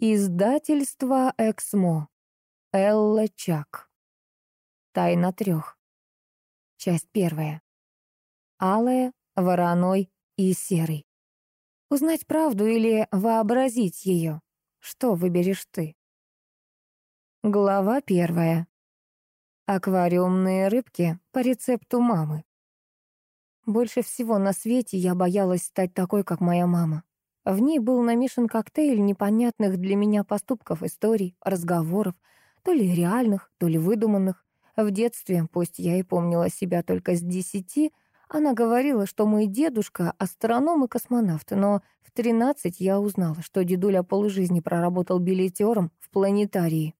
Издательство «Эксмо». Элла Чак. Тайна трех. Часть первая. Алая, вороной и серый. Узнать правду или вообразить ее? Что выберешь ты? Глава первая. Аквариумные рыбки по рецепту мамы. Больше всего на свете я боялась стать такой, как моя мама. В ней был намешан коктейль непонятных для меня поступков, историй, разговоров, то ли реальных, то ли выдуманных. В детстве, пусть я и помнила себя только с десяти, она говорила, что мой дедушка — астроном и космонавт, но в тринадцать я узнала, что дедуля полжизни проработал билетером в планетарии.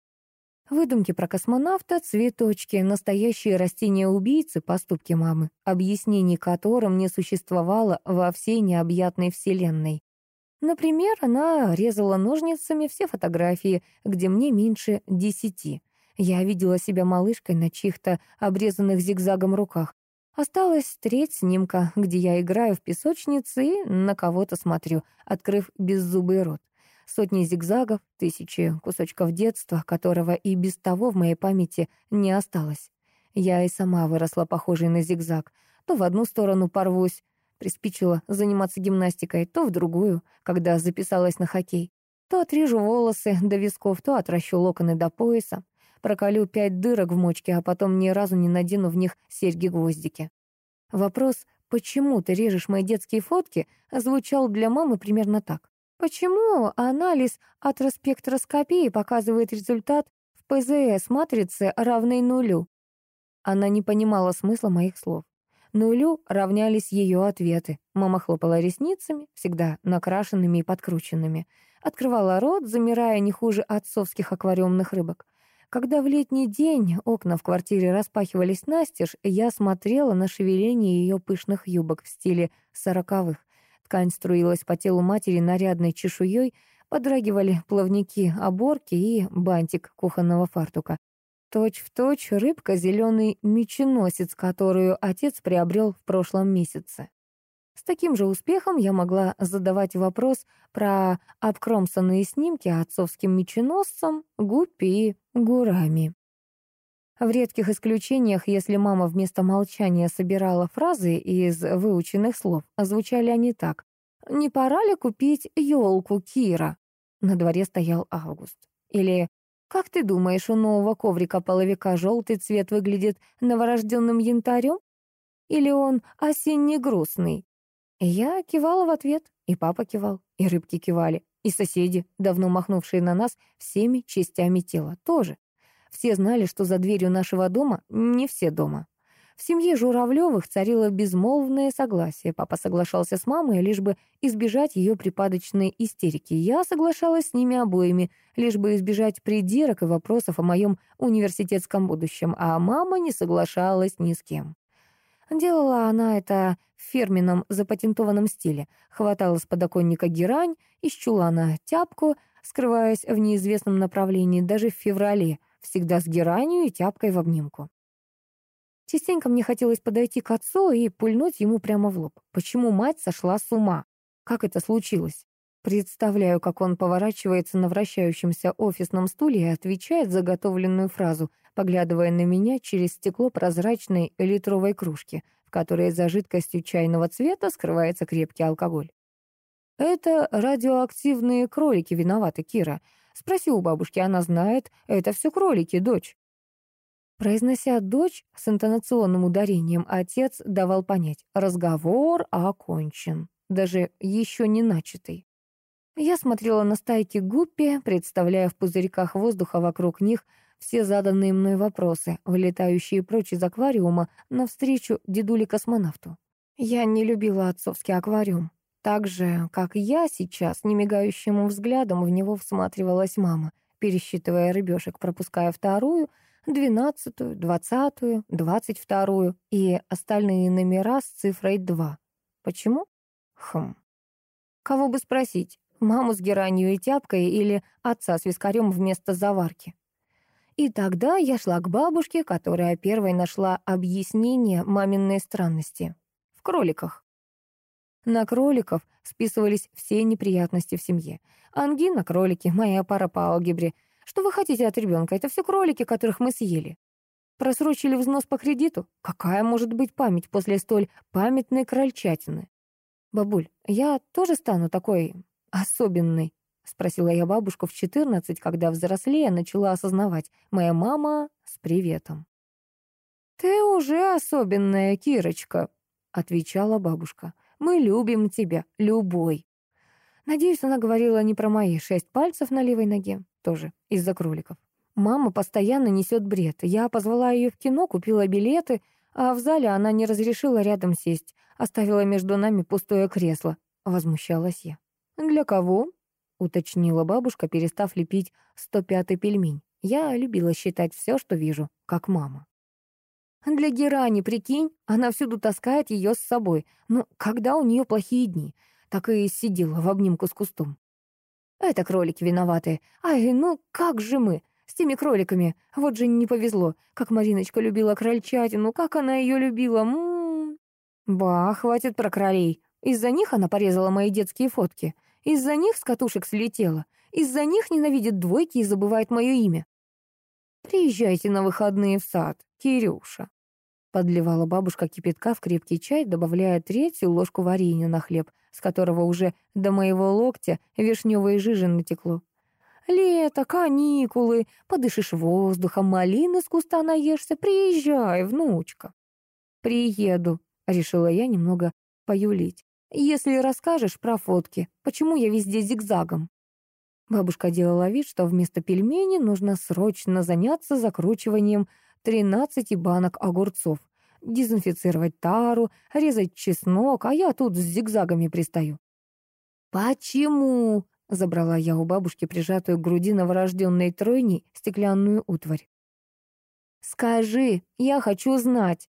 Выдумки про космонавта, цветочки, настоящие растения-убийцы, поступки мамы, объяснений которым не существовало во всей необъятной вселенной. Например, она резала ножницами все фотографии, где мне меньше десяти. Я видела себя малышкой на чьих-то обрезанных зигзагом руках. Осталась треть снимка, где я играю в песочнице и на кого-то смотрю, открыв беззубый рот. Сотни зигзагов, тысячи кусочков детства, которого и без того в моей памяти не осталось. Я и сама выросла похожей на зигзаг. То в одну сторону порвусь, Приспичило заниматься гимнастикой то в другую, когда записалась на хоккей. То отрежу волосы до висков, то отращу локоны до пояса. Проколю пять дырок в мочке, а потом ни разу не надену в них серьги-гвоздики. Вопрос «почему ты режешь мои детские фотки?» звучал для мамы примерно так. Почему анализ атроспектроскопии показывает результат в ПЗС-матрице равной нулю? Она не понимала смысла моих слов. Нулю равнялись ее ответы. Мама хлопала ресницами, всегда накрашенными и подкрученными. Открывала рот, замирая не хуже отцовских аквариумных рыбок. Когда в летний день окна в квартире распахивались настежь, я смотрела на шевеление ее пышных юбок в стиле сороковых. Ткань струилась по телу матери нарядной чешуей, подрагивали плавники оборки и бантик кухонного фартука. Точь в точь рыбка зеленый меченосец, которую отец приобрел в прошлом месяце. С таким же успехом я могла задавать вопрос про обкромсанные снимки отцовским меченосцам, гуппи и гурами. В редких исключениях, если мама вместо молчания собирала фразы из выученных слов, звучали они так. «Не пора ли купить елку, Кира?» На дворе стоял август. Или как ты думаешь, у нового коврика-половика желтый цвет выглядит новорожденным янтарем? Или он осенне-грустный? Я кивала в ответ, и папа кивал, и рыбки кивали, и соседи, давно махнувшие на нас всеми частями тела, тоже. Все знали, что за дверью нашего дома не все дома. В семье Журавлевых царило безмолвное согласие. Папа соглашался с мамой, лишь бы избежать ее припадочной истерики. Я соглашалась с ними обоими, лишь бы избежать придирок и вопросов о моем университетском будущем, а мама не соглашалась ни с кем. Делала она это в фирменном запатентованном стиле. Хватала с подоконника герань, из чулана тяпку, скрываясь в неизвестном направлении даже в феврале, всегда с геранью и тяпкой в обнимку. Частенько мне хотелось подойти к отцу и пульнуть ему прямо в лоб. Почему мать сошла с ума? Как это случилось? Представляю, как он поворачивается на вращающемся офисном стуле и отвечает заготовленную фразу, поглядывая на меня через стекло прозрачной литровой кружки, в которой за жидкостью чайного цвета скрывается крепкий алкоголь. «Это радиоактивные кролики виноваты, Кира. Спроси у бабушки, она знает. Это все кролики, дочь». Произнося «дочь» с интонационным ударением, отец давал понять «разговор окончен», даже еще не начатый. Я смотрела на стайки гуппи, представляя в пузырьках воздуха вокруг них все заданные мной вопросы, вылетающие прочь из аквариума навстречу дедуле-космонавту. Я не любила отцовский аквариум. Так же, как я сейчас, немигающим взглядом в него всматривалась мама, пересчитывая рыбешек, пропуская вторую — двенадцатую, двадцатую, двадцать вторую и остальные номера с цифрой два. Почему? Хм. Кого бы спросить, маму с геранью и тяпкой или отца с вискарем вместо заварки? И тогда я шла к бабушке, которая первой нашла объяснение маминой странности. В кроликах. На кроликов списывались все неприятности в семье. Ангина, кролики, моя пара по алгебре. Что вы хотите от ребенка? Это все кролики, которых мы съели. Просрочили взнос по кредиту? Какая может быть память после столь памятной крольчатины? Бабуль, я тоже стану такой особенной? Спросила я бабушку в четырнадцать, когда взрослее начала осознавать. Моя мама с приветом. «Ты уже особенная, Кирочка», — отвечала бабушка. «Мы любим тебя, любой». Надеюсь, она говорила не про мои шесть пальцев на левой ноге, тоже из-за кроликов. Мама постоянно несет бред. Я позвала ее в кино, купила билеты, а в зале она не разрешила рядом сесть, оставила между нами пустое кресло. Возмущалась я. «Для кого?» — уточнила бабушка, перестав лепить 105-й пельмень. Я любила считать все, что вижу, как мама. Для Герани, прикинь, она всюду таскает ее с собой. Ну, когда у нее плохие дни, так и сидела в обнимку с кустом. Это кролики виноваты. Ай, ну как же мы? С теми кроликами. Вот же не повезло. Как Мариночка любила крольчатину, как она ее любила. М -м -м. Ба, хватит про кролей. Из-за них она порезала мои детские фотки. Из-за них с катушек слетела. Из-за них ненавидит двойки и забывает мое имя. Приезжайте на выходные в сад, Кирюша. Подливала бабушка кипятка в крепкий чай, добавляя третью ложку варенья на хлеб, с которого уже до моего локтя вишневой жижи натекло. «Лето, каникулы, подышишь воздухом, малины с куста наешься, приезжай, внучка». «Приеду», — решила я немного поюлить. «Если расскажешь про фотки, почему я везде зигзагом?» Бабушка делала вид, что вместо пельменей нужно срочно заняться закручиванием 13 банок огурцов, дезинфицировать тару, резать чеснок, а я тут с зигзагами пристаю. «Почему?» — забрала я у бабушки прижатую к груди новорожденной тройни стеклянную утварь. «Скажи, я хочу знать».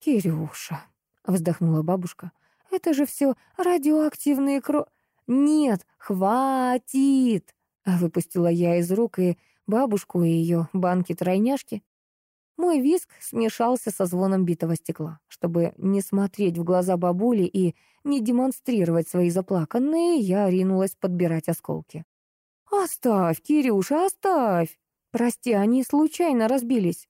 «Кирюша», — вздохнула бабушка, — «это же все радиоактивные кро...» «Нет, хватит!» — выпустила я из рук и бабушку, и ее банки-тройняшки. Мой виск смешался со звоном битого стекла. Чтобы не смотреть в глаза бабули и не демонстрировать свои заплаканные, я ринулась подбирать осколки. «Оставь, Кирюша, оставь! Прости, они случайно разбились».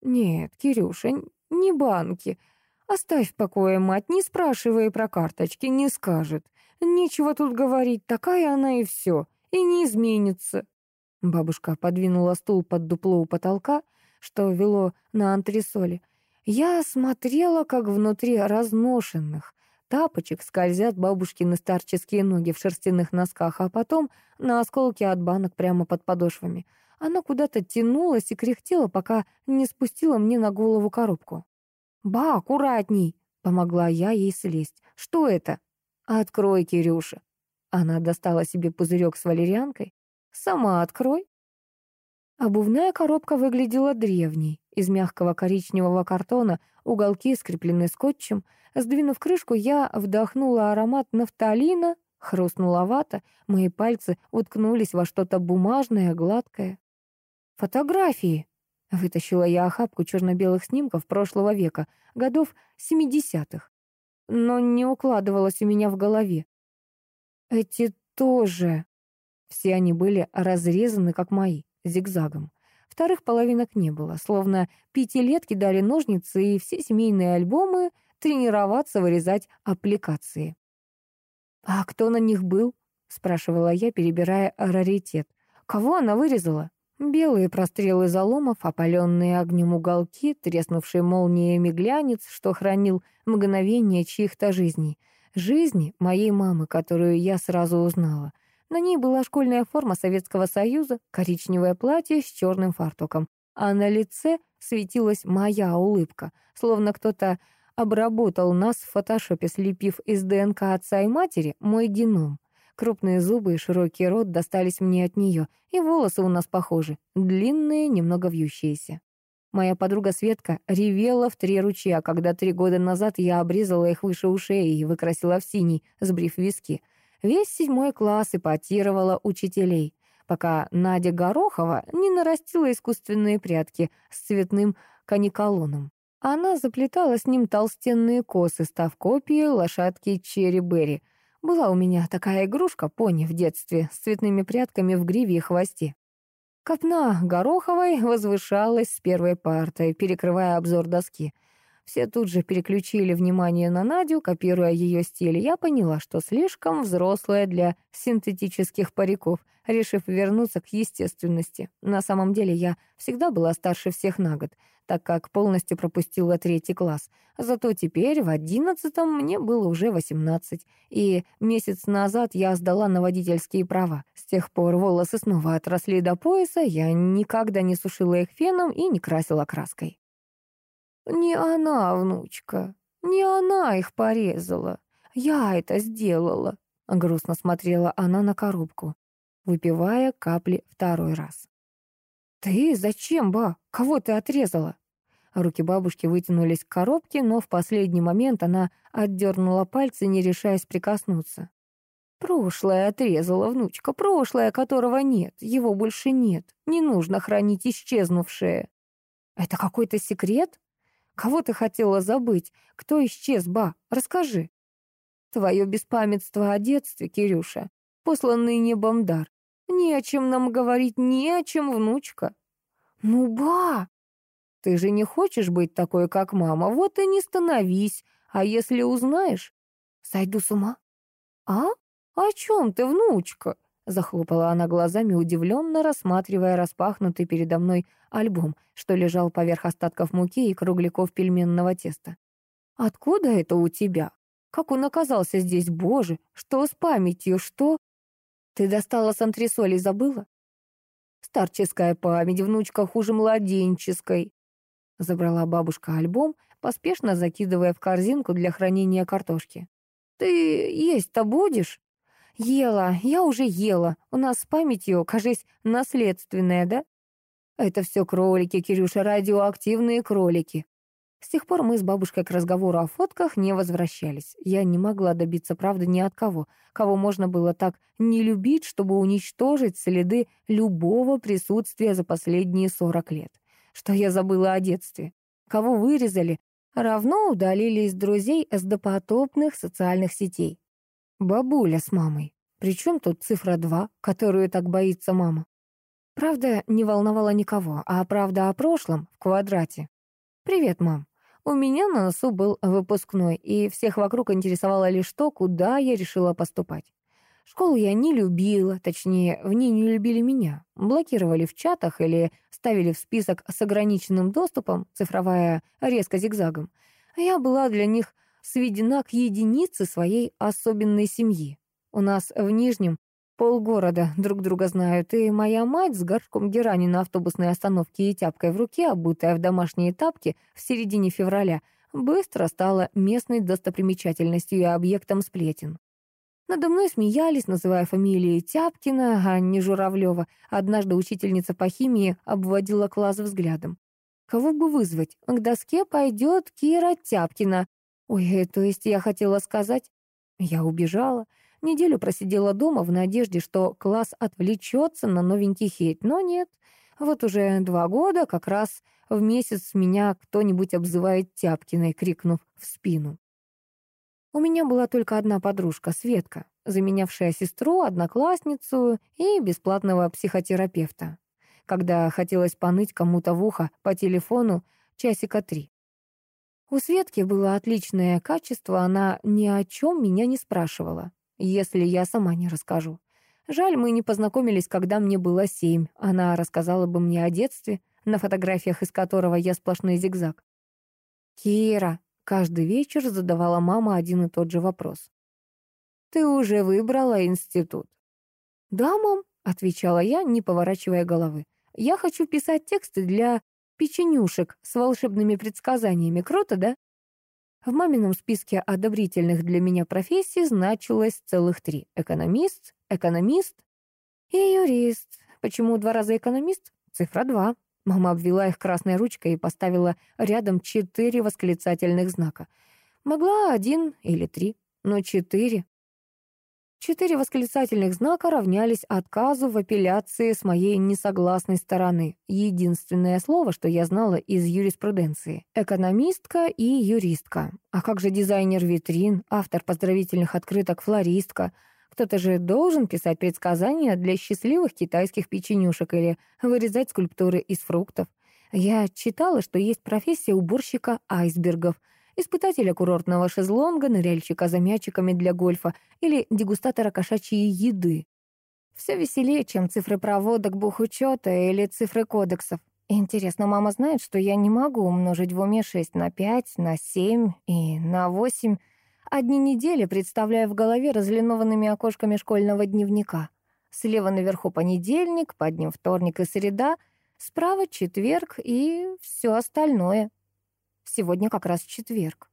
«Нет, Кирюша, не банки. Оставь в покое мать, не спрашивай про карточки, не скажет. Нечего тут говорить, такая она и все, и не изменится». Бабушка подвинула стул под дупло у потолка, что вело на антресоли. Я смотрела, как внутри разношенных тапочек скользят бабушкины старческие ноги в шерстяных носках, а потом на осколки от банок прямо под подошвами. Она куда-то тянулась и кряхтела, пока не спустила мне на голову коробку. «Ба, аккуратней!» — помогла я ей слезть. «Что это?» «Открой, Кирюша». Она достала себе пузырек с валерьянкой. «Сама открой». Обувная коробка выглядела древней. Из мягкого коричневого картона уголки скреплены скотчем. Сдвинув крышку, я вдохнула аромат нафталина, хрустнула вата, мои пальцы уткнулись во что-то бумажное, гладкое. «Фотографии!» — вытащила я охапку черно-белых снимков прошлого века, годов семидесятых но не укладывалось у меня в голове. Эти тоже. Все они были разрезаны, как мои, зигзагом. Вторых половинок не было, словно пятилетки дали ножницы и все семейные альбомы тренироваться вырезать аппликации. «А кто на них был?» — спрашивала я, перебирая раритет. «Кого она вырезала?» Белые прострелы заломов, опаленные огнем уголки, треснувший молниями глянец, что хранил мгновение чьих-то жизней. Жизни моей мамы, которую я сразу узнала. На ней была школьная форма Советского Союза, коричневое платье с черным фартуком, а на лице светилась моя улыбка, словно кто-то обработал нас в фотошопе, слепив из ДНК отца и матери мой геном. Крупные зубы и широкий рот достались мне от нее, и волосы у нас похожи, длинные, немного вьющиеся. Моя подруга Светка ревела в три ручья, когда три года назад я обрезала их выше ушей и выкрасила в синий, сбрив виски. Весь седьмой класс ипотировала учителей, пока Надя Горохова не нарастила искусственные прятки с цветным каниколоном. Она заплетала с ним толстенные косы, став копией лошадки Черри Берри. Была у меня такая игрушка, пони, в детстве, с цветными прядками в гриве и хвосте. Копна Гороховой возвышалась с первой партой, перекрывая обзор доски — все тут же переключили внимание на Надю, копируя ее стиль. Я поняла, что слишком взрослая для синтетических париков, решив вернуться к естественности. На самом деле я всегда была старше всех на год, так как полностью пропустила третий класс. Зато теперь в одиннадцатом мне было уже восемнадцать, и месяц назад я сдала на водительские права. С тех пор волосы снова отросли до пояса, я никогда не сушила их феном и не красила краской. «Не она, внучка, не она их порезала. Я это сделала», — грустно смотрела она на коробку, выпивая капли второй раз. «Ты зачем, ба? Кого ты отрезала?» Руки бабушки вытянулись к коробке, но в последний момент она отдернула пальцы, не решаясь прикоснуться. «Прошлое отрезала, внучка, прошлое, которого нет, его больше нет. Не нужно хранить исчезнувшее». «Это какой-то секрет?» Кого ты хотела забыть? Кто исчез, ба? Расскажи. Твое беспамятство о детстве, Кирюша, посланный небом дар. Не о чем нам говорить, не о чем, внучка. Ну, ба! Ты же не хочешь быть такой, как мама, вот и не становись. А если узнаешь, сойду с ума. А? О чем ты, внучка? Захлопала она глазами, удивленно рассматривая распахнутый передо мной альбом, что лежал поверх остатков муки и кругляков пельменного теста. «Откуда это у тебя? Как он оказался здесь, боже? Что с памятью, что...» «Ты достала с антресолей, забыла?» «Старческая память, внучка, хуже младенческой», — забрала бабушка альбом, поспешно закидывая в корзинку для хранения картошки. «Ты есть-то будешь?» «Ела, я уже ела. У нас с памятью, кажись, наследственная, да?» «Это все кролики, Кирюша, радиоактивные кролики». С тех пор мы с бабушкой к разговору о фотках не возвращались. Я не могла добиться правды ни от кого, кого можно было так не любить, чтобы уничтожить следы любого присутствия за последние сорок лет. Что я забыла о детстве. Кого вырезали, равно удалили из друзей с допотопных социальных сетей. Бабуля с мамой. Причем тут цифра 2, которую так боится мама? Правда не волновала никого, а правда о прошлом в квадрате. «Привет, мам. У меня на носу был выпускной, и всех вокруг интересовало лишь то, куда я решила поступать. Школу я не любила, точнее, в ней не любили меня. Блокировали в чатах или ставили в список с ограниченным доступом, цифровая резко зигзагом. Я была для них сведена к единице своей особенной семьи. У нас в Нижнем полгорода друг друга знают, и моя мать с горшком герани на автобусной остановке и тяпкой в руке, обутая в домашние тапки в середине февраля, быстро стала местной достопримечательностью и объектом сплетен. Надо мной смеялись, называя фамилии Тяпкина, а не Журавлева. Однажды учительница по химии обводила класс взглядом. Кого бы вызвать? К доске пойдет Кира Тяпкина. Ой, то есть я хотела сказать... Я убежала. Неделю просидела дома в надежде, что класс отвлечется на новенький хейт, но нет. Вот уже два года, как раз в месяц меня кто-нибудь обзывает Тяпкиной, крикнув в спину. У меня была только одна подружка, Светка, заменявшая сестру, одноклассницу и бесплатного психотерапевта. Когда хотелось поныть кому-то в ухо по телефону часика три. У Светки было отличное качество, она ни о чем меня не спрашивала, если я сама не расскажу. Жаль, мы не познакомились, когда мне было семь. Она рассказала бы мне о детстве, на фотографиях из которого я сплошной зигзаг. «Кира», — каждый вечер задавала мама один и тот же вопрос. «Ты уже выбрала институт?» «Да, мам», — отвечала я, не поворачивая головы. «Я хочу писать тексты для печенюшек с волшебными предсказаниями. Круто, да? В мамином списке одобрительных для меня профессий значилось целых три. Экономист, экономист и юрист. Почему два раза экономист? Цифра два. Мама обвела их красной ручкой и поставила рядом четыре восклицательных знака. Могла один или три, но четыре. Четыре восклицательных знака равнялись отказу в апелляции с моей несогласной стороны. Единственное слово, что я знала из юриспруденции. Экономистка и юристка. А как же дизайнер витрин, автор поздравительных открыток, флористка? Кто-то же должен писать предсказания для счастливых китайских печенюшек или вырезать скульптуры из фруктов. Я читала, что есть профессия уборщика айсбергов — испытателя курортного шезлонга, ныряльщика за мячиками для гольфа или дегустатора кошачьей еды. Все веселее, чем цифры проводок бухучета или цифры кодексов. Интересно, мама знает, что я не могу умножить в уме 6 на 5, на 7 и на 8. Одни недели представляю в голове разлинованными окошками школьного дневника. Слева наверху понедельник, под ним вторник и среда, справа четверг и все остальное. Сегодня как раз четверг.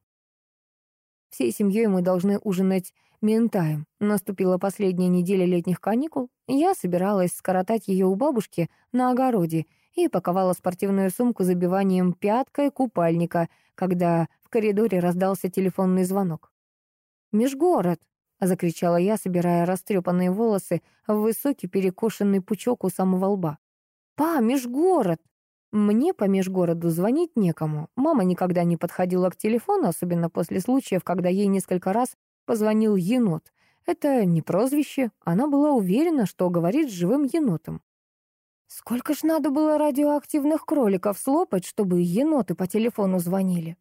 Всей семьей мы должны ужинать ментаем. Наступила последняя неделя летних каникул. Я собиралась скоротать ее у бабушки на огороде и паковала спортивную сумку забиванием пяткой купальника, когда в коридоре раздался телефонный звонок. «Межгород!» — закричала я, собирая растрепанные волосы в высокий перекошенный пучок у самого лба. «Па, межгород!» Мне по межгороду звонить некому. Мама никогда не подходила к телефону, особенно после случаев, когда ей несколько раз позвонил енот. Это не прозвище, она была уверена, что говорит с живым енотом. Сколько ж надо было радиоактивных кроликов слопать, чтобы еноты по телефону звонили?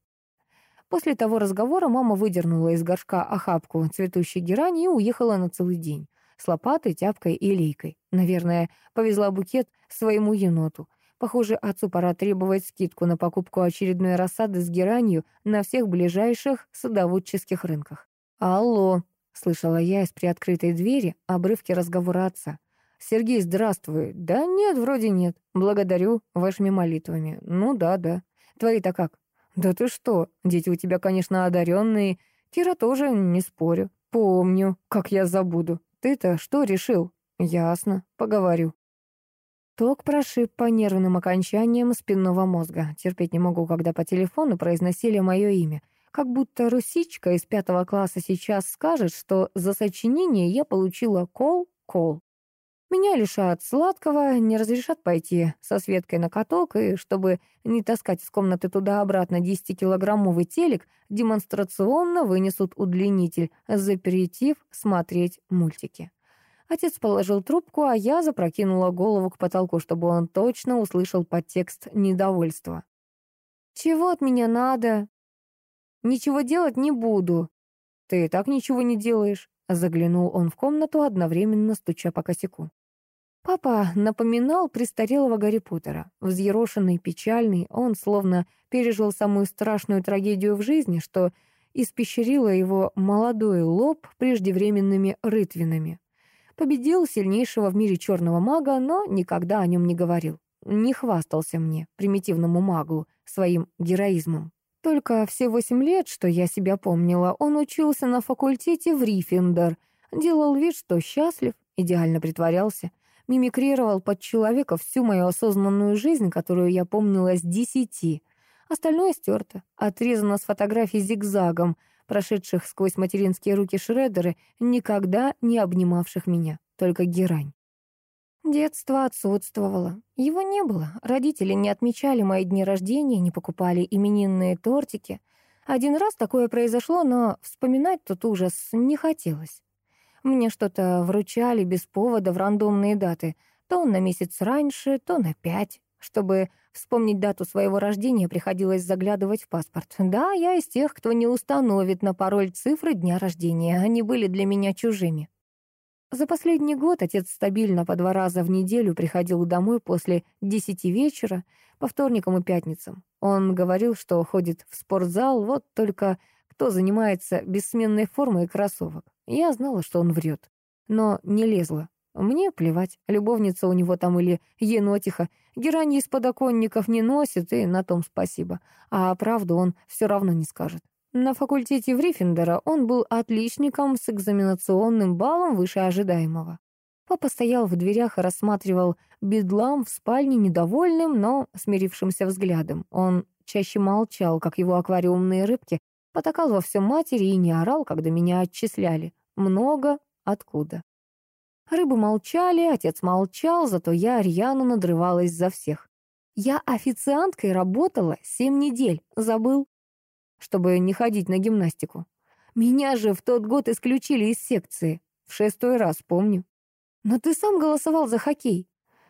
После того разговора мама выдернула из горшка охапку цветущей герани и уехала на целый день. С лопатой, тяпкой и лейкой. Наверное, повезла букет своему еноту. Похоже, отцу пора требовать скидку на покупку очередной рассады с геранью на всех ближайших садоводческих рынках. «Алло», — слышала я из приоткрытой двери обрывки разговора отца. «Сергей, здравствуй». «Да нет, вроде нет. Благодарю вашими молитвами». «Ну да, да. Твои-то как?» «Да ты что? Дети у тебя, конечно, одаренные. Кира тоже, не спорю. Помню, как я забуду. Ты-то что решил?» «Ясно. Поговорю». Ток прошиб по нервным окончаниям спинного мозга. Терпеть не могу, когда по телефону произносили мое имя. Как будто русичка из пятого класса сейчас скажет, что за сочинение я получила кол-кол. Меня лишат сладкого, не разрешат пойти со Светкой на каток, и чтобы не таскать из комнаты туда-обратно 10-килограммовый телек, демонстрационно вынесут удлинитель, запретив смотреть мультики. Отец положил трубку, а я запрокинула голову к потолку, чтобы он точно услышал подтекст недовольства. «Чего от меня надо?» «Ничего делать не буду». «Ты и так ничего не делаешь», — заглянул он в комнату, одновременно стуча по косяку. Папа напоминал престарелого Гарри Поттера. Взъерошенный, печальный, он словно пережил самую страшную трагедию в жизни, что испещрило его молодой лоб преждевременными рытвинами. Победил сильнейшего в мире черного мага, но никогда о нем не говорил. Не хвастался мне, примитивному магу, своим героизмом. Только все восемь лет, что я себя помнила, он учился на факультете в Рифендер, делал вид, что счастлив, идеально притворялся, мимикрировал под человека всю мою осознанную жизнь, которую я помнила с десяти. Остальное стерто, отрезано с фотографий зигзагом — прошедших сквозь материнские руки Шреддеры, никогда не обнимавших меня, только герань. Детство отсутствовало. Его не было. Родители не отмечали мои дни рождения, не покупали именинные тортики. Один раз такое произошло, но вспоминать тот ужас не хотелось. Мне что-то вручали без повода в рандомные даты, то на месяц раньше, то на пять. Чтобы вспомнить дату своего рождения, приходилось заглядывать в паспорт. Да, я из тех, кто не установит на пароль цифры дня рождения. Они были для меня чужими. За последний год отец стабильно по два раза в неделю приходил домой после десяти вечера, по вторникам и пятницам. Он говорил, что ходит в спортзал, вот только кто занимается бессменной формой кроссовок. Я знала, что он врет, но не лезла. Мне плевать, любовница у него там или енотиха. Герани из подоконников не носит, и на том спасибо. А правду он все равно не скажет. На факультете Вриффиндера он был отличником с экзаменационным баллом выше ожидаемого. Папа стоял в дверях и рассматривал бедлам в спальне недовольным, но смирившимся взглядом. Он чаще молчал, как его аквариумные рыбки, потакал во всем матери и не орал, когда меня отчисляли. Много откуда. Рыбы молчали, отец молчал, зато я рьяно надрывалась за всех. Я официанткой работала семь недель, забыл, чтобы не ходить на гимнастику. Меня же в тот год исключили из секции. В шестой раз, помню. Но ты сам голосовал за хоккей.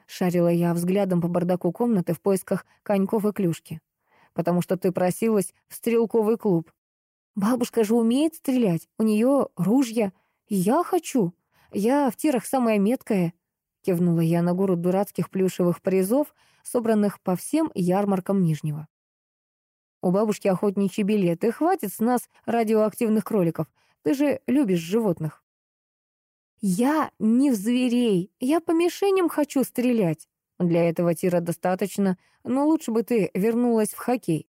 Шарила я взглядом по бардаку комнаты в поисках коньков и клюшки. Потому что ты просилась в стрелковый клуб. Бабушка же умеет стрелять, у нее ружья. Я хочу. Я в тирах самая меткая. Кивнула я на гору дурацких плюшевых призов, собранных по всем ярмаркам Нижнего. У бабушки охотничьи билеты. Хватит с нас радиоактивных кроликов. Ты же любишь животных. Я не в зверей. Я по мишеням хочу стрелять. Для этого тира достаточно, но лучше бы ты вернулась в хоккей.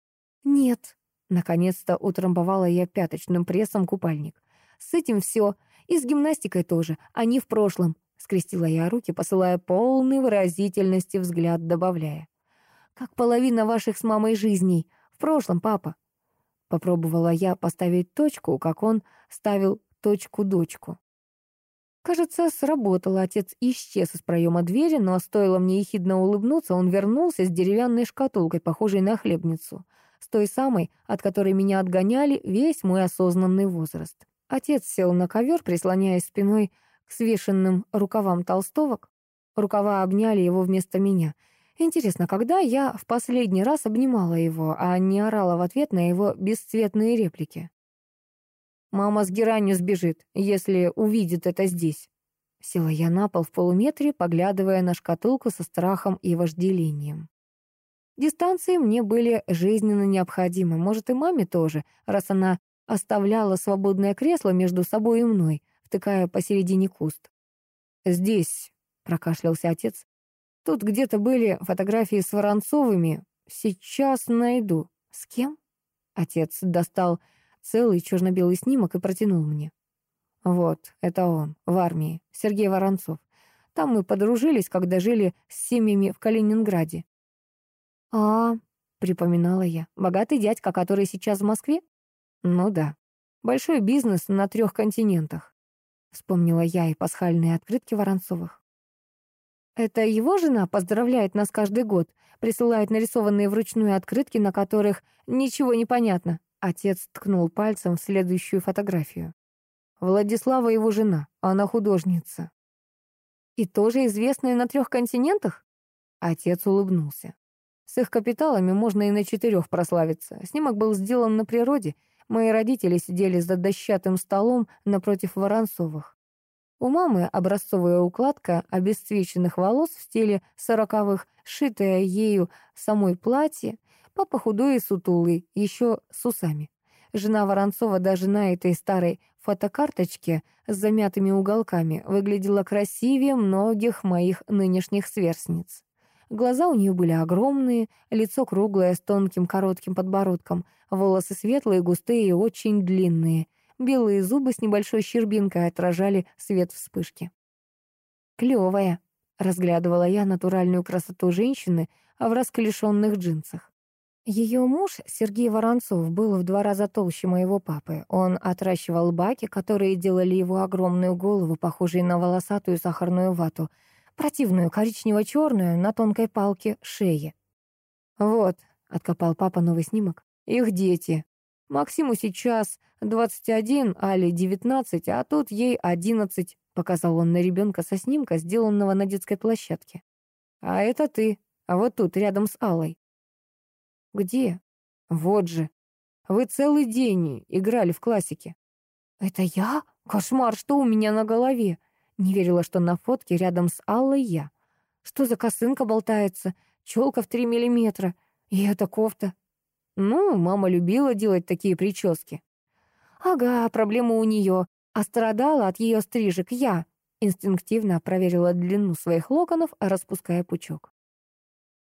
Нет. Наконец-то утрамбовала я пяточным прессом купальник. С этим все. И с гимнастикой тоже. Они в прошлом. Скрестила я руки, посылая полный выразительности взгляд, добавляя. Как половина ваших с мамой жизней. В прошлом, папа. Попробовала я поставить точку, как он ставил точку-дочку. Кажется, сработало. Отец исчез из проема двери, но стоило мне ехидно улыбнуться, он вернулся с деревянной шкатулкой, похожей на хлебницу, с той самой, от которой меня отгоняли весь мой осознанный возраст. Отец сел на ковер, прислоняясь спиной к свешенным рукавам толстовок. Рукава обняли его вместо меня. Интересно, когда я в последний раз обнимала его, а не орала в ответ на его бесцветные реплики? Мама с геранью сбежит, если увидит это здесь. Села я на пол в полуметре, поглядывая на шкатулку со страхом и вожделением. Дистанции мне были жизненно необходимы, может, и маме тоже, раз она оставляла свободное кресло между собой и мной, втыкая посередине куст. «Здесь», — прокашлялся отец, — «тут где-то были фотографии с Воронцовыми. Сейчас найду». «С кем?» Отец достал целый черно-белый снимок и протянул мне. Вот, это он, в армии, Сергей Воронцов. Там мы подружились, когда жили с семьями в Калининграде. «А, — припоминала я, — богатый дядька, который сейчас в Москве?» «Ну да. Большой бизнес на трех континентах», — вспомнила я и пасхальные открытки Воронцовых. «Это его жена поздравляет нас каждый год, присылает нарисованные вручную открытки, на которых ничего не понятно», Отец ткнул пальцем в следующую фотографию. Владислава его жена, она художница. И тоже известная на трех континентах? Отец улыбнулся. С их капиталами можно и на четырех прославиться. Снимок был сделан на природе. Мои родители сидели за дощатым столом напротив Воронцовых. У мамы образцовая укладка обесцвеченных волос в стиле сороковых, шитая ею самой платье, Папа худой и сутулый, еще с усами. Жена Воронцова даже на этой старой фотокарточке с замятыми уголками выглядела красивее многих моих нынешних сверстниц. Глаза у нее были огромные, лицо круглое с тонким коротким подбородком, волосы светлые, густые и очень длинные. Белые зубы с небольшой щербинкой отражали свет вспышки. «Клевая», — разглядывала я натуральную красоту женщины в расколешенных джинсах. Ее муж, Сергей Воронцов, был в два раза толще моего папы. Он отращивал баки, которые делали его огромную голову, похожей на волосатую сахарную вату, противную коричнево-черную на тонкой палке шеи. «Вот», — откопал папа новый снимок, — «их дети. Максиму сейчас 21, Али 19, а тут ей 11», — показал он на ребенка со снимка, сделанного на детской площадке. «А это ты, а вот тут, рядом с Аллой». «Где?» «Вот же. Вы целый день играли в классике». «Это я? Кошмар, что у меня на голове?» Не верила, что на фотке рядом с Аллой я. Что за косынка болтается? Челка в три миллиметра. И эта кофта. Ну, мама любила делать такие прически. Ага, проблема у нее. А страдала от ее стрижек я. Инстинктивно проверила длину своих локонов, распуская пучок.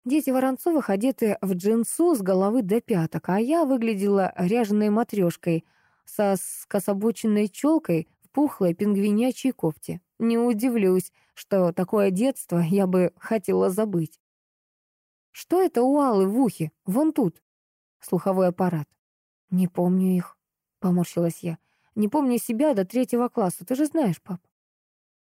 Дети Воронцовых одеты в джинсу с головы до пяток, а я выглядела ряженой матрешкой со скособоченной челкой пухлой пингвинячьей кофте. Не удивлюсь, что такое детство я бы хотела забыть. Что это у Аллы в ухе? Вон тут. Слуховой аппарат. Не помню их, поморщилась я. Не помню себя до третьего класса, ты же знаешь, пап.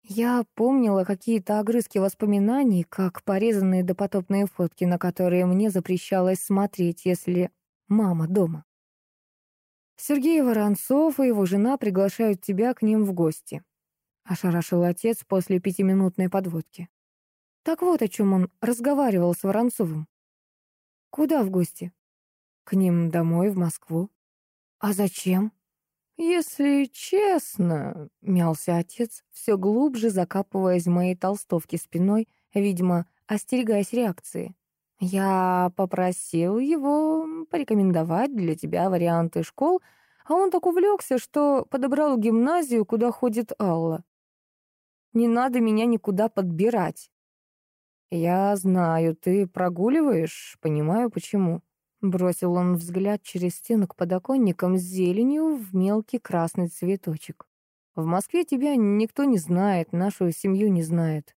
Я помнила какие-то огрызки воспоминаний, как порезанные допотопные фотки, на которые мне запрещалось смотреть, если мама дома. Сергей Воронцов и его жена приглашают тебя к ним в гости. Ошарашил отец после пятиминутной подводки. Так вот о чем он разговаривал с Воронцовым. Куда в гости? К ним домой, в Москву. А зачем? «Если честно», — мялся отец, все глубже закапываясь в моей толстовке спиной, видимо, остерегаясь реакции. «Я попросил его порекомендовать для тебя варианты школ, а он так увлекся, что подобрал гимназию, куда ходит Алла. Не надо меня никуда подбирать». «Я знаю, ты прогуливаешь, понимаю, почему», Бросил он взгляд через стену к подоконникам с зеленью в мелкий красный цветочек. В Москве тебя никто не знает, нашу семью не знает.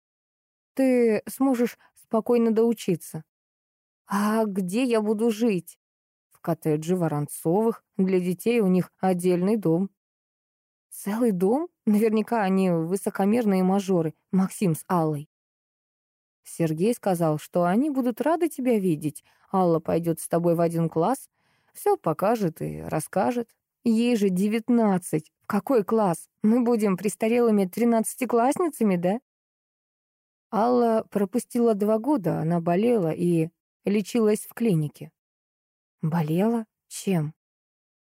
Ты сможешь спокойно доучиться. А где я буду жить? В коттедже Воронцовых. Для детей у них отдельный дом. Целый дом? Наверняка они высокомерные мажоры, Максим с Аллой. Сергей сказал, что они будут рады тебя видеть. Алла пойдет с тобой в один класс, все покажет и расскажет. Ей же девятнадцать. В какой класс? Мы будем престарелыми тринадцатиклассницами, да? Алла пропустила два года, она болела и лечилась в клинике. Болела? Чем?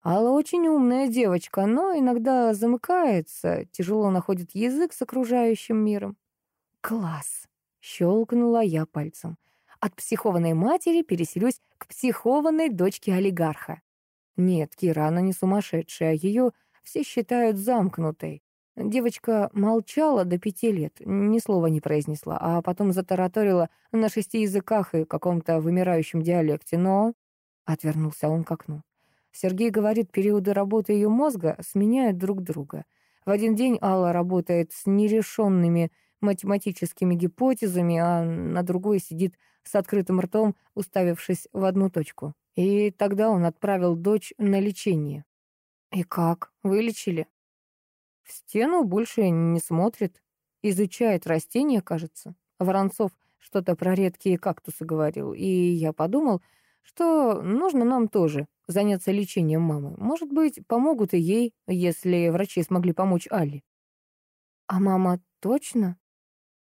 Алла очень умная девочка, но иногда замыкается, тяжело находит язык с окружающим миром. Класс. Щелкнула я пальцем. От психованной матери переселюсь к психованной дочке олигарха. Нет, Кира, она не сумасшедшая, ее все считают замкнутой. Девочка молчала до пяти лет, ни слова не произнесла, а потом затараторила на шести языках и каком-то вымирающем диалекте, но... Отвернулся он к окну. Сергей говорит, периоды работы ее мозга сменяют друг друга. В один день Алла работает с нерешенными математическими гипотезами, а на другой сидит с открытым ртом, уставившись в одну точку. И тогда он отправил дочь на лечение. «И как? Вылечили?» «В стену больше не смотрит. Изучает растения, кажется. Воронцов что-то про редкие кактусы говорил, и я подумал, что нужно нам тоже заняться лечением мамы. Может быть, помогут и ей, если врачи смогли помочь Алле. А мама точно?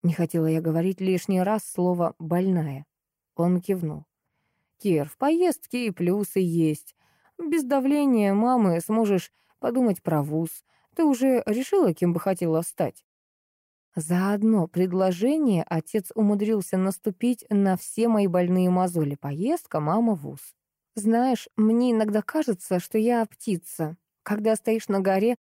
Не хотела я говорить лишний раз слово «больная». Он кивнул. «Кир, в поездке и плюсы есть. Без давления мамы сможешь подумать про вуз. Ты уже решила, кем бы хотела стать?» За одно предложение отец умудрился наступить на все мои больные мозоли. Поездка, мама, вуз. Знаешь, мне иногда кажется, что я птица. Когда стоишь на горе,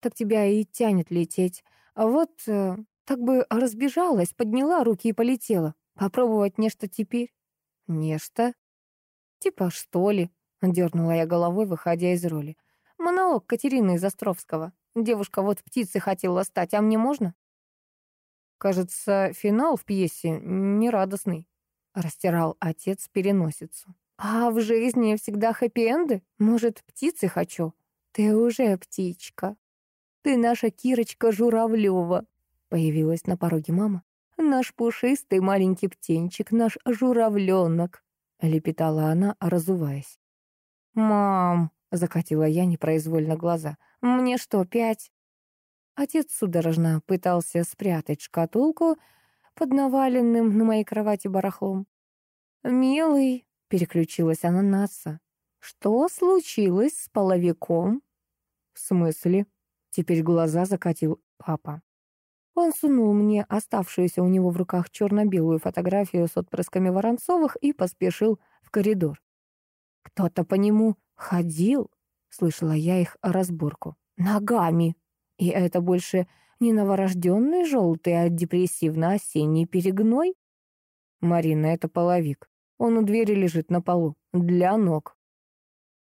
так тебя и тянет лететь. А вот э, так бы разбежалась, подняла руки и полетела. Попробовать нечто теперь? Нечто? Типа что ли? Дернула я головой, выходя из роли. Монолог Катерины из Островского. Девушка вот птицей хотела стать, а мне можно? Кажется, финал в пьесе нерадостный. Растирал отец переносицу. А в жизни всегда хэппи-энды? Может, птицы хочу? Ты уже птичка. Ты наша Кирочка Журавлева. Появилась на пороге мама. «Наш пушистый маленький птенчик, наш журавленок», — лепетала она, разуваясь. «Мам», — закатила я непроизвольно глаза, — «мне что, пять?» Отец судорожно пытался спрятать шкатулку под наваленным на моей кровати барахлом. «Милый», — переключилась она на отца, — «что случилось с половиком?» «В смысле?» — теперь глаза закатил папа. Он сунул мне оставшуюся у него в руках черно-белую фотографию с отпрысками Воронцовых и поспешил в коридор. «Кто-то по нему ходил?» — слышала я их разборку. «Ногами!» И это больше не новорожденный желтый, а депрессивно-осенний перегной? Марина, это половик. Он у двери лежит на полу. Для ног.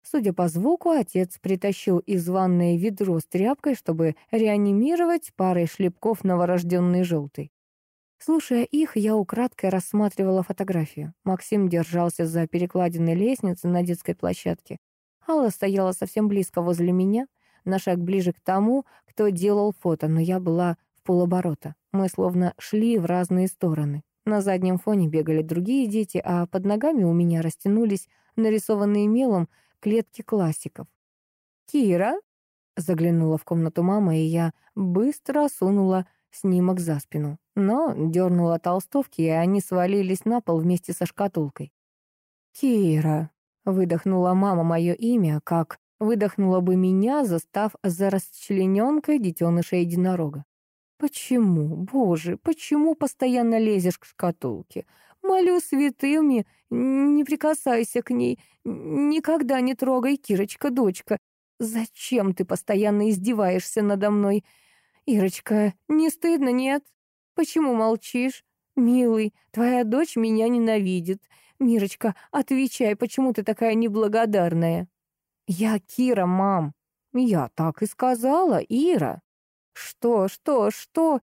Судя по звуку, отец притащил из ванной ведро с тряпкой, чтобы реанимировать парой шлепков новорожденный желтый. Слушая их, я украдкой рассматривала фотографию. Максим держался за перекладиной лестницы на детской площадке. Алла стояла совсем близко возле меня, на шаг ближе к тому, кто делал фото, но я была в полоборота. Мы словно шли в разные стороны. На заднем фоне бегали другие дети, а под ногами у меня растянулись нарисованные мелом клетки классиков. «Кира?» — заглянула в комнату мама, и я быстро сунула снимок за спину, но дернула толстовки, и они свалились на пол вместе со шкатулкой. «Кира», — выдохнула мама мое имя, как выдохнула бы меня, застав за расчлененкой детеныша единорога. «Почему, боже, почему постоянно лезешь к шкатулке? Молю святыми, не прикасайся к ней, никогда не трогай, Кирочка, дочка. Зачем ты постоянно издеваешься надо мной? Ирочка, не стыдно, нет? Почему молчишь? Милый, твоя дочь меня ненавидит. Мирочка, отвечай, почему ты такая неблагодарная? Я Кира, мам. Я так и сказала, Ира. Что, что, что?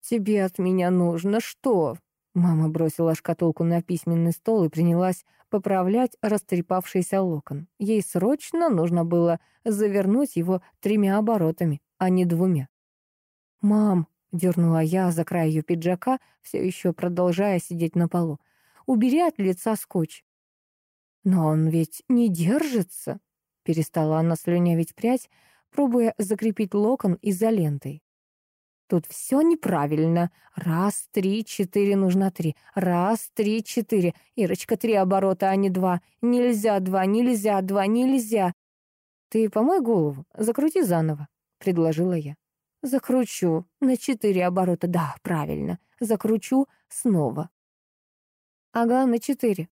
Тебе от меня нужно что? Мама бросила шкатулку на письменный стол и принялась поправлять растрепавшийся локон. Ей срочно нужно было завернуть его тремя оборотами, а не двумя. «Мам», — дернула я за край ее пиджака, все еще продолжая сидеть на полу, — «убери от лица скотч». «Но он ведь не держится», — перестала она слюнявить прядь, пробуя закрепить локон изолентой. Тут все неправильно. Раз, три, четыре, нужно три. Раз, три, четыре. Ирочка, три оборота, а не два. Нельзя два, нельзя два, нельзя. Ты помой голову, закрути заново, предложила я. Закручу на четыре оборота. Да, правильно. Закручу снова. Ага, на четыре.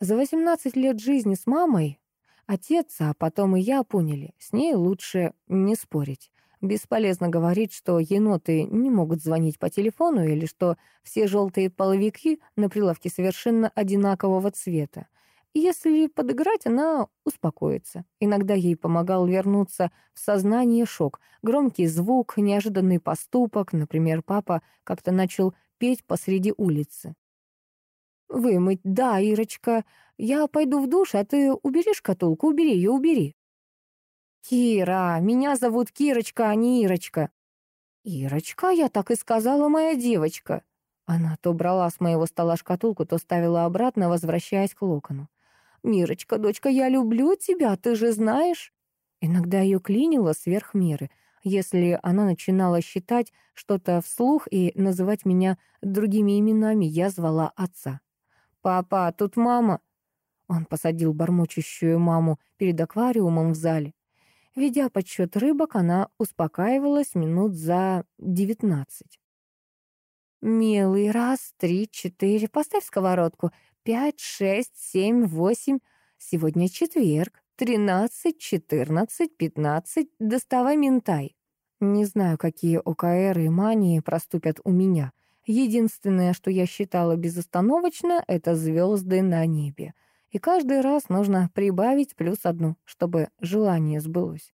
За восемнадцать лет жизни с мамой отец, а потом и я поняли, с ней лучше не спорить. Бесполезно говорить, что еноты не могут звонить по телефону или что все желтые половики на прилавке совершенно одинакового цвета. Если подыграть, она успокоится. Иногда ей помогал вернуться в сознание шок. Громкий звук, неожиданный поступок. Например, папа как-то начал петь посреди улицы. «Вымыть, да, Ирочка. Я пойду в душ, а ты убери шкатулку, убери ее, убери». «Кира, меня зовут Кирочка, а не Ирочка». «Ирочка, я так и сказала, моя девочка». Она то брала с моего стола шкатулку, то ставила обратно, возвращаясь к локону. «Мирочка, дочка, я люблю тебя, ты же знаешь». Иногда ее клинило сверх меры, если она начинала считать что-то вслух и называть меня другими именами, я звала отца. «Папа, тут мама». Он посадил бормочущую маму перед аквариумом в зале. Ведя подсчет рыбок, она успокаивалась минут за девятнадцать. «Милый, раз, три, четыре, поставь сковородку. Пять, шесть, семь, восемь. Сегодня четверг. Тринадцать, четырнадцать, пятнадцать. Доставай ментай». Не знаю, какие ОКР и мании проступят у меня. Единственное, что я считала безостановочно, это звезды на небе и каждый раз нужно прибавить плюс одну, чтобы желание сбылось.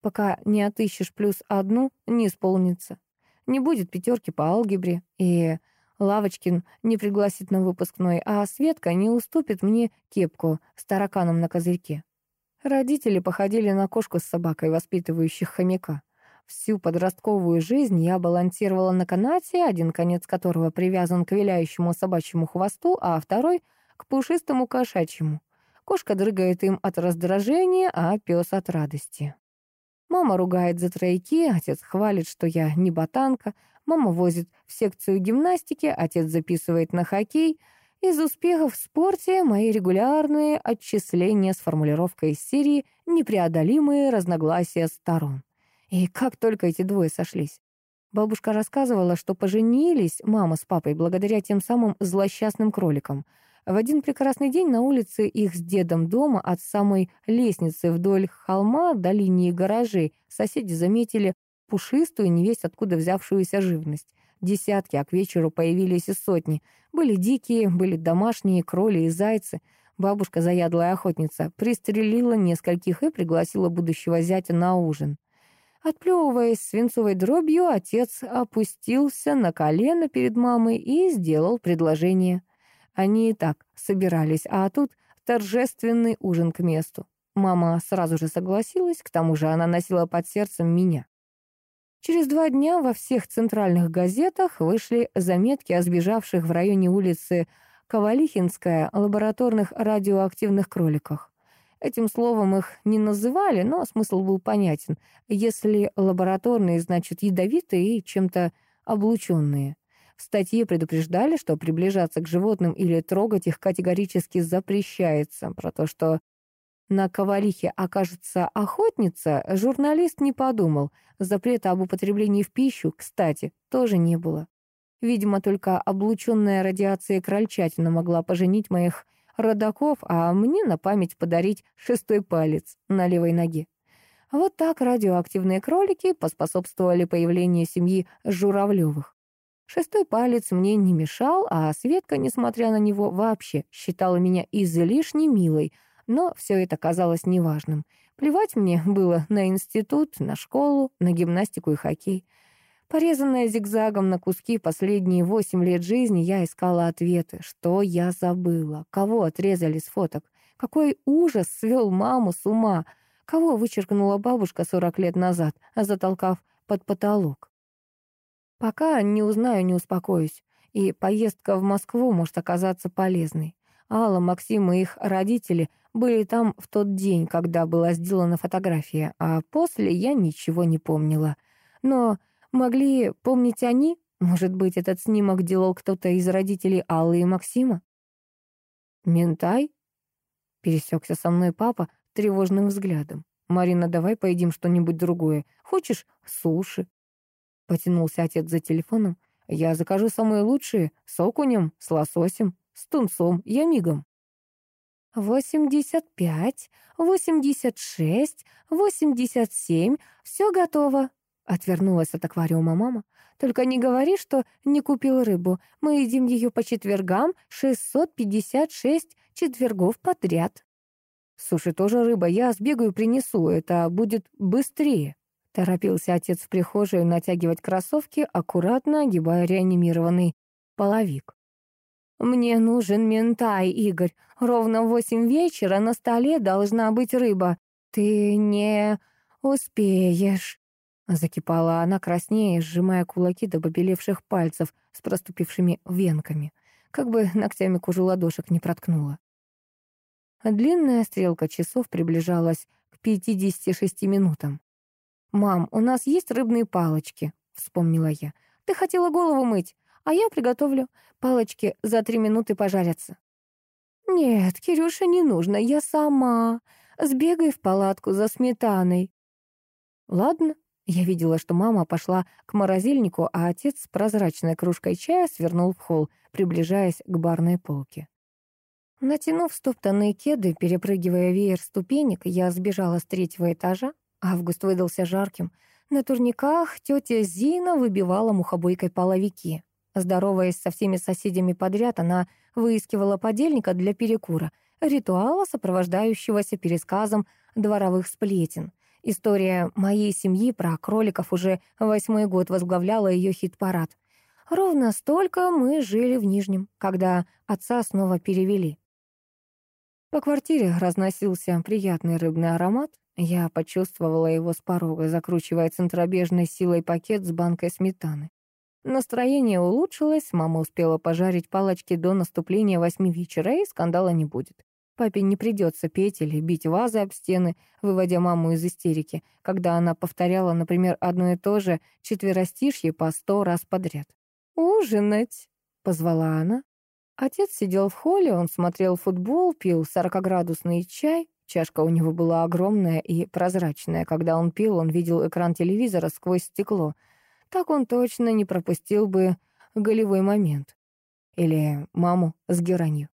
Пока не отыщешь плюс одну, не исполнится. Не будет пятерки по алгебре, и Лавочкин не пригласит на выпускной, а Светка не уступит мне кепку с тараканом на козырьке. Родители походили на кошку с собакой, воспитывающих хомяка. Всю подростковую жизнь я балансировала на канате, один конец которого привязан к виляющему собачьему хвосту, а второй к пушистому кошачьему. Кошка дрыгает им от раздражения, а пес от радости. Мама ругает за тройки, отец хвалит, что я не ботанка, мама возит в секцию гимнастики, отец записывает на хоккей. Из успехов в спорте мои регулярные отчисления с формулировкой из серии «Непреодолимые разногласия сторон». И как только эти двое сошлись. Бабушка рассказывала, что поженились мама с папой благодаря тем самым злосчастным кроликам — в один прекрасный день на улице их с дедом дома от самой лестницы вдоль холма до линии гаражей соседи заметили пушистую, невесть откуда взявшуюся живность. Десятки, а к вечеру появились и сотни. Были дикие, были домашние, кроли и зайцы. Бабушка, заядлая охотница, пристрелила нескольких и пригласила будущего зятя на ужин. Отплевываясь свинцовой дробью, отец опустился на колено перед мамой и сделал предложение — они и так собирались, а тут торжественный ужин к месту. Мама сразу же согласилась, к тому же она носила под сердцем меня. Через два дня во всех центральных газетах вышли заметки о сбежавших в районе улицы Ковалихинская лабораторных радиоактивных кроликах. Этим словом их не называли, но смысл был понятен. Если лабораторные, значит ядовитые и чем-то облученные. В статье предупреждали, что приближаться к животным или трогать их категорически запрещается. Про то, что на ковалихе окажется охотница, журналист не подумал. Запрета об употреблении в пищу, кстати, тоже не было. Видимо, только облученная радиацией крольчатина могла поженить моих родаков, а мне на память подарить шестой палец на левой ноге. Вот так радиоактивные кролики поспособствовали появлению семьи Журавлевых. Шестой палец мне не мешал, а Светка, несмотря на него, вообще считала меня излишне милой, но все это казалось неважным. Плевать мне было на институт, на школу, на гимнастику и хоккей. Порезанная зигзагом на куски последние восемь лет жизни, я искала ответы. Что я забыла? Кого отрезали с фоток? Какой ужас свел маму с ума? Кого вычеркнула бабушка сорок лет назад, затолкав под потолок? Пока не узнаю, не успокоюсь. И поездка в Москву может оказаться полезной. Алла, Максим и их родители были там в тот день, когда была сделана фотография, а после я ничего не помнила. Но Могли помнить они? Может быть, этот снимок делал кто-то из родителей Аллы и Максима? «Ментай?» — пересекся со мной папа тревожным взглядом. «Марина, давай поедим что-нибудь другое. Хочешь суши?» Потянулся отец за телефоном. «Я закажу самые лучшие, с окунем, с лососем, с тунцом, я мигом». «Восемьдесят пять, восемьдесят шесть, восемьдесят семь, все готово», Отвернулась от аквариума мама. «Только не говори, что не купил рыбу. Мы едим ее по четвергам 656 четвергов подряд». «Слушай, тоже рыба. Я сбегаю принесу. Это будет быстрее». Торопился отец в прихожую натягивать кроссовки, аккуратно огибая реанимированный половик. «Мне нужен ментай, Игорь. Ровно в восемь вечера на столе должна быть рыба. Ты не успеешь». Закипала она краснее, сжимая кулаки до побелевших пальцев с проступившими венками, как бы ногтями кожу ладошек не проткнула. Длинная стрелка часов приближалась к 56 минутам. «Мам, у нас есть рыбные палочки», — вспомнила я. «Ты хотела голову мыть, а я приготовлю. Палочки за три минуты пожарятся». «Нет, Кирюша, не нужно, я сама. Сбегай в палатку за сметаной». «Ладно», я видела, что мама пошла к морозильнику, а отец с прозрачной кружкой чая свернул в холл, приближаясь к барной полке. Натянув стоптанные кеды, перепрыгивая веер ступенек, я сбежала с третьего этажа. Август выдался жарким. На турниках тетя Зина выбивала мухобойкой половики. Здороваясь со всеми соседями подряд, она выискивала подельника для перекура, ритуала, сопровождающегося пересказом дворовых сплетен. История моей семьи про кроликов уже восьмой год возглавляла ее хит-парад. Ровно столько мы жили в Нижнем, когда отца снова перевели. По квартире разносился приятный рыбный аромат. Я почувствовала его с порога, закручивая центробежной силой пакет с банкой сметаны. Настроение улучшилось, мама успела пожарить палочки до наступления восьми вечера, и скандала не будет. Папе не придется петь или бить вазы об стены, выводя маму из истерики, когда она повторяла, например, одно и то же четверостишье по сто раз подряд. «Ужинать!» — позвала она. Отец сидел в холле, он смотрел футбол, пил сорокоградусный чай. Чашка у него была огромная и прозрачная. Когда он пил, он видел экран телевизора сквозь стекло. Так он точно не пропустил бы голевой момент. Или маму с геранью.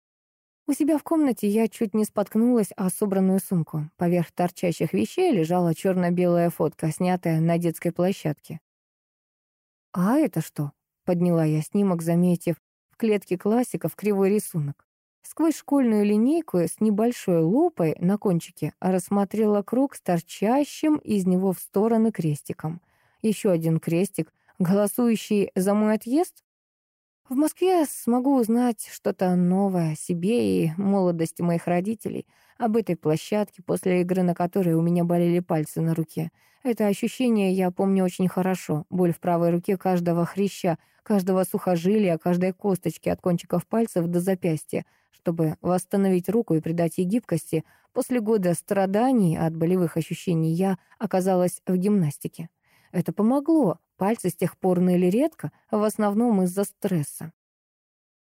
У себя в комнате я чуть не споткнулась о собранную сумку. Поверх торчащих вещей лежала черно-белая фотка, снятая на детской площадке. «А это что?» — подняла я снимок, заметив в клетке классиков кривой рисунок. Сквозь школьную линейку с небольшой лупой на кончике рассмотрела круг с торчащим из него в стороны крестиком. Еще один крестик, голосующий за мой отъезд? В Москве смогу узнать что-то новое о себе и молодости моих родителей, об этой площадке, после игры на которой у меня болели пальцы на руке. Это ощущение я помню очень хорошо. Боль в правой руке каждого хряща, каждого сухожилия, каждой косточки от кончиков пальцев до запястья. Чтобы восстановить руку и придать ей гибкости, после года страданий от болевых ощущений я оказалась в гимнастике. Это помогло. Пальцы с тех пор ныли редко, в основном из-за стресса.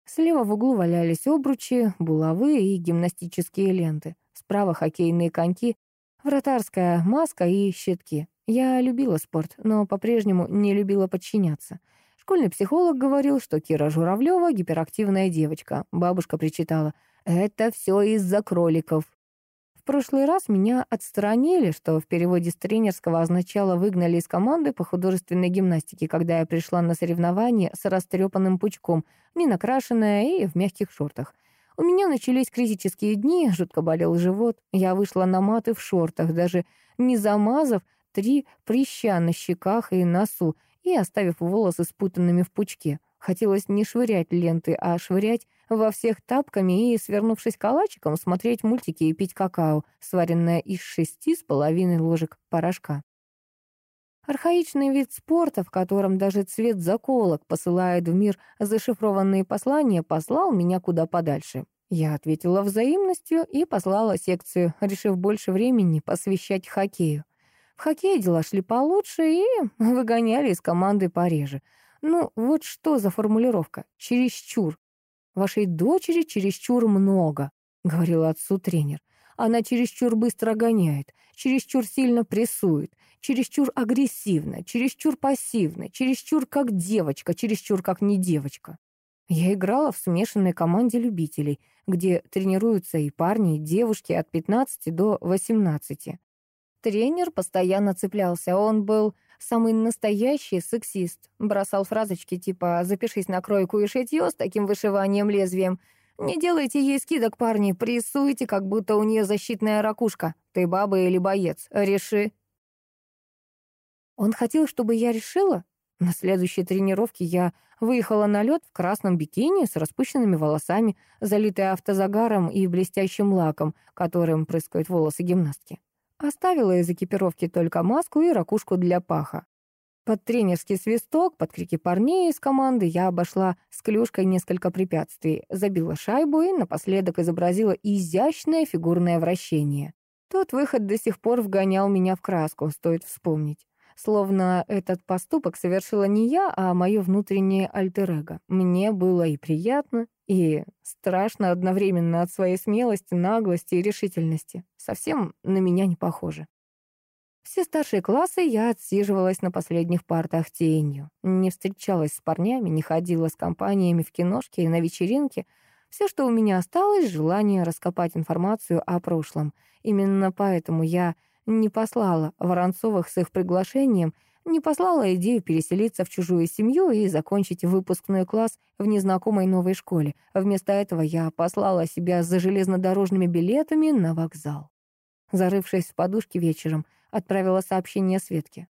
Слева в углу валялись обручи, булавы и гимнастические ленты. Справа хоккейные коньки, вратарская маска и щитки. Я любила спорт, но по-прежнему не любила подчиняться. Школьный психолог говорил, что Кира Журавлева гиперактивная девочка. Бабушка причитала, «Это все из-за кроликов» прошлый раз меня отстранили, что в переводе с тренерского означало «выгнали из команды по художественной гимнастике», когда я пришла на соревнования с растрепанным пучком, не накрашенная и в мягких шортах. У меня начались критические дни, жутко болел живот. Я вышла на маты в шортах, даже не замазав три прыща на щеках и носу и оставив волосы спутанными в пучке. Хотелось не швырять ленты, а швырять во всех тапками и, свернувшись калачиком, смотреть мультики и пить какао, сваренное из шести с половиной ложек порошка. Архаичный вид спорта, в котором даже цвет заколок посылает в мир зашифрованные послания, послал меня куда подальше. Я ответила взаимностью и послала секцию, решив больше времени посвящать хоккею. В хоккее дела шли получше и выгоняли из команды пореже. Ну, вот что за формулировка? Чересчур. Вашей дочери чересчур много, говорил отцу тренер. Она чересчур быстро гоняет, чересчур сильно прессует, чересчур агрессивно, чересчур пассивно, чересчур как девочка, чересчур как не девочка. Я играла в смешанной команде любителей, где тренируются и парни, и девушки от 15 до 18. Тренер постоянно цеплялся, он был самый настоящий сексист. Бросал фразочки типа «запишись на кройку и шитьё с таким вышиванием лезвием». «Не делайте ей скидок, парни, прессуйте, как будто у нее защитная ракушка. Ты баба или боец, реши». Он хотел, чтобы я решила? На следующей тренировке я выехала на лед в красном бикини с распущенными волосами, залитой автозагаром и блестящим лаком, которым прыскают волосы гимнастки. Оставила из экипировки только маску и ракушку для паха. Под тренерский свисток, под крики парней из команды я обошла с клюшкой несколько препятствий, забила шайбу и напоследок изобразила изящное фигурное вращение. Тот выход до сих пор вгонял меня в краску, стоит вспомнить. Словно этот поступок совершила не я, а мое внутреннее альтер -эго. Мне было и приятно, и страшно одновременно от своей смелости, наглости и решительности. Совсем на меня не похоже. Все старшие классы я отсиживалась на последних партах тенью. Не встречалась с парнями, не ходила с компаниями в киношки и на вечеринки. Все, что у меня осталось, желание раскопать информацию о прошлом. Именно поэтому я не послала Воронцовых с их приглашением не послала идею переселиться в чужую семью и закончить выпускной класс в незнакомой новой школе. Вместо этого я послала себя за железнодорожными билетами на вокзал. Зарывшись в подушке вечером, отправила сообщение Светке.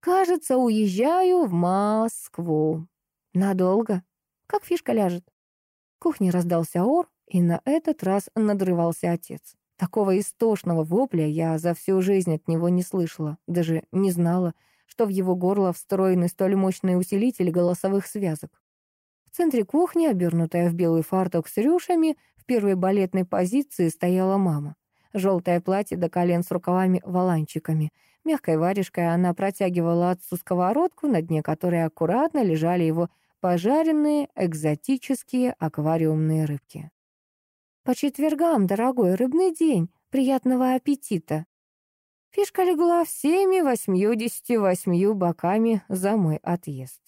«Кажется, уезжаю в Москву. Надолго? Как фишка ляжет?» В кухне раздался ор, и на этот раз надрывался отец. Такого истошного вопля я за всю жизнь от него не слышала, даже не знала, что в его горло встроены столь мощные усилители голосовых связок. В центре кухни, обернутая в белый фартук с рюшами, в первой балетной позиции стояла мама. Желтое платье до колен с рукавами-воланчиками. Мягкой варежкой она протягивала отцу сковородку, на дне которой аккуратно лежали его пожаренные экзотические аквариумные рыбки. «По четвергам, дорогой, рыбный день. Приятного аппетита!» Фишка легла всеми восьмью-десятью восьмью боками за мой отъезд.